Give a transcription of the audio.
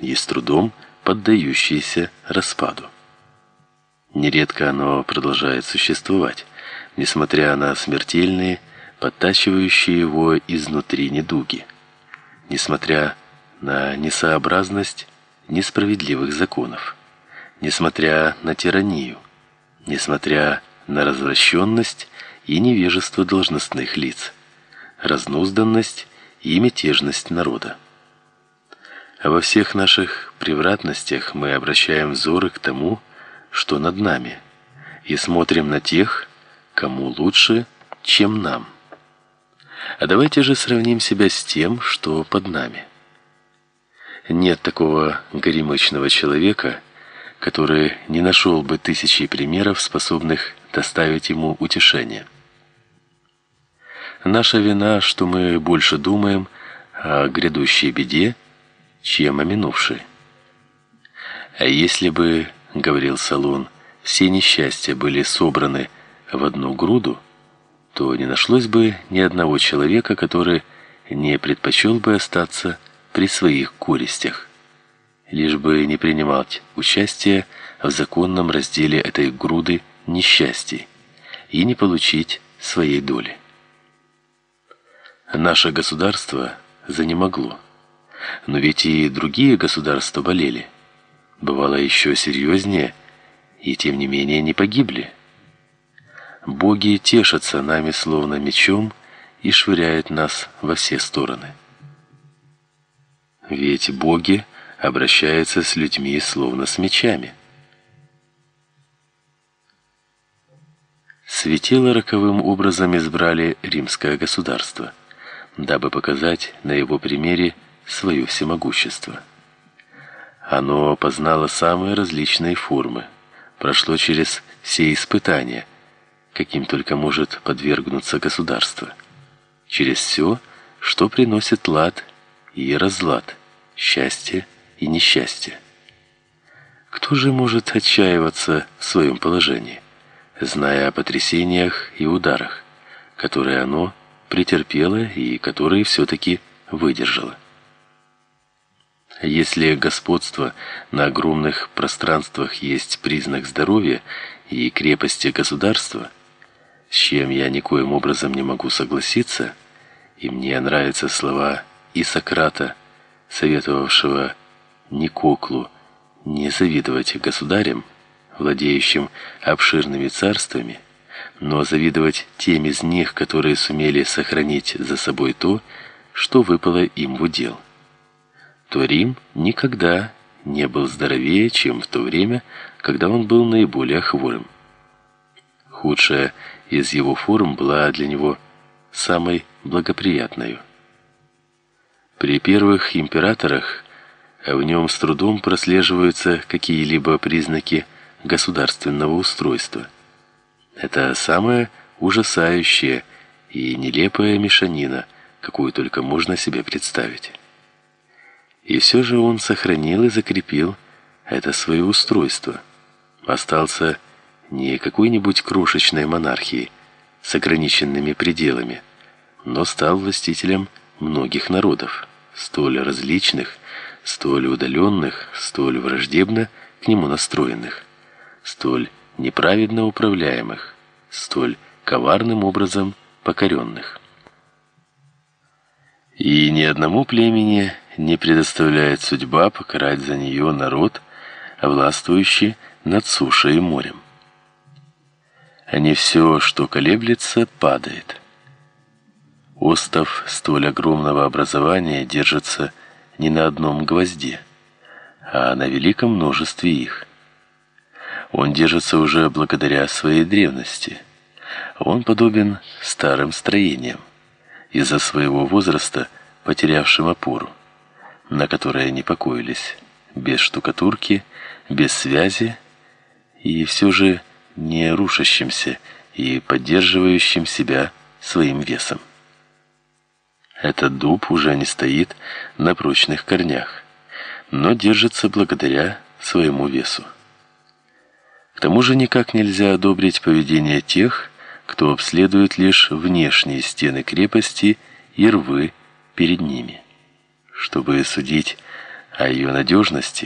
и с трудом поддающееся распаду. Нередко оно продолжает существовать, несмотря на смертельные, подтачивающие его изнутри недуги, несмотря на несообразность несправедливых законов, несмотря на тиранию, несмотря на развращенность и невежество должностных лиц, разнузданность и мятежность народа. Во всех наших превратностях мы обращаем взоры к тому, что над нами, и смотрим на тех, кому лучше, чем нам. А давайте же сравним себя с тем, что под нами. Нет такого горемычного человека, который не нашел бы тысячи примеров, способных доставить ему утешение. Наша вина, что мы больше думаем о грядущей беде, чем о минувшей. А если бы, говорил Салон, все несчастья были собраны в одну груду, то не нашлось бы ни одного человека, который не предпочел бы остаться при своих корыстях, лишь бы не принимать участие в законном разделе этой груды несчастий и не получить своей доли. Наше государство занемогло. Но ведь и другие государства болели. Бывало еще серьезнее, и тем не менее не погибли. Боги тешатся нами словно мечом и швыряют нас во все стороны. Ведь боги обращаются с людьми словно с мечами. Светило роковым образом избрали римское государство, дабы показать на его примере свое всемогущество. Оно познало самые различные формы, прошло через все испытания, каким только может подвергнуться государство, через все, что приносит лад и разлад, счастье и несчастье. Кто же может отчаиваться в своем положении, зная о потрясениях и ударах, которые оно претерпело и которые все-таки выдержало? Если господство на огромных пространствах есть признак здоровья и крепости государства, с чем я никоим образом не могу согласиться, и мне нравятся слова и Сократа, советовавшего Никоклу не завидовать государям, владеющим обширными царствами, но завидовать тем из них, которые сумели сохранить за собой то, что выпало им в удел то Рим никогда не был здоровее, чем в то время, когда он был наиболее хворым. Худшая из его форм была для него самой благоприятной. При первых императорах в нем с трудом прослеживаются какие-либо признаки государственного устройства. Это самая ужасающая и нелепая мешанина, какую только можно себе представить. И все же он сохранил и закрепил это свое устройство. Остался не какой-нибудь крошечной монархией с ограниченными пределами, но стал властителем многих народов, столь различных, столь удаленных, столь враждебно к нему настроенных, столь неправедно управляемых, столь коварным образом покоренных. И ни одному племени не предоставляет судьба покарать за нее народ, властвующий над сушей и морем. А не все, что колеблется, падает. Остов столь огромного образования держится не на одном гвозде, а на великом множестве их. Он держится уже благодаря своей древности. Он подобен старым строениям, из-за своего возраста потерявшим опору на которой они покоились, без штукатурки, без связи и все же не рушащимся и поддерживающим себя своим весом. Этот дуб уже не стоит на прочных корнях, но держится благодаря своему весу. К тому же никак нельзя одобрить поведение тех, кто обследует лишь внешние стены крепости и рвы перед ними чтобы судить о ее надежности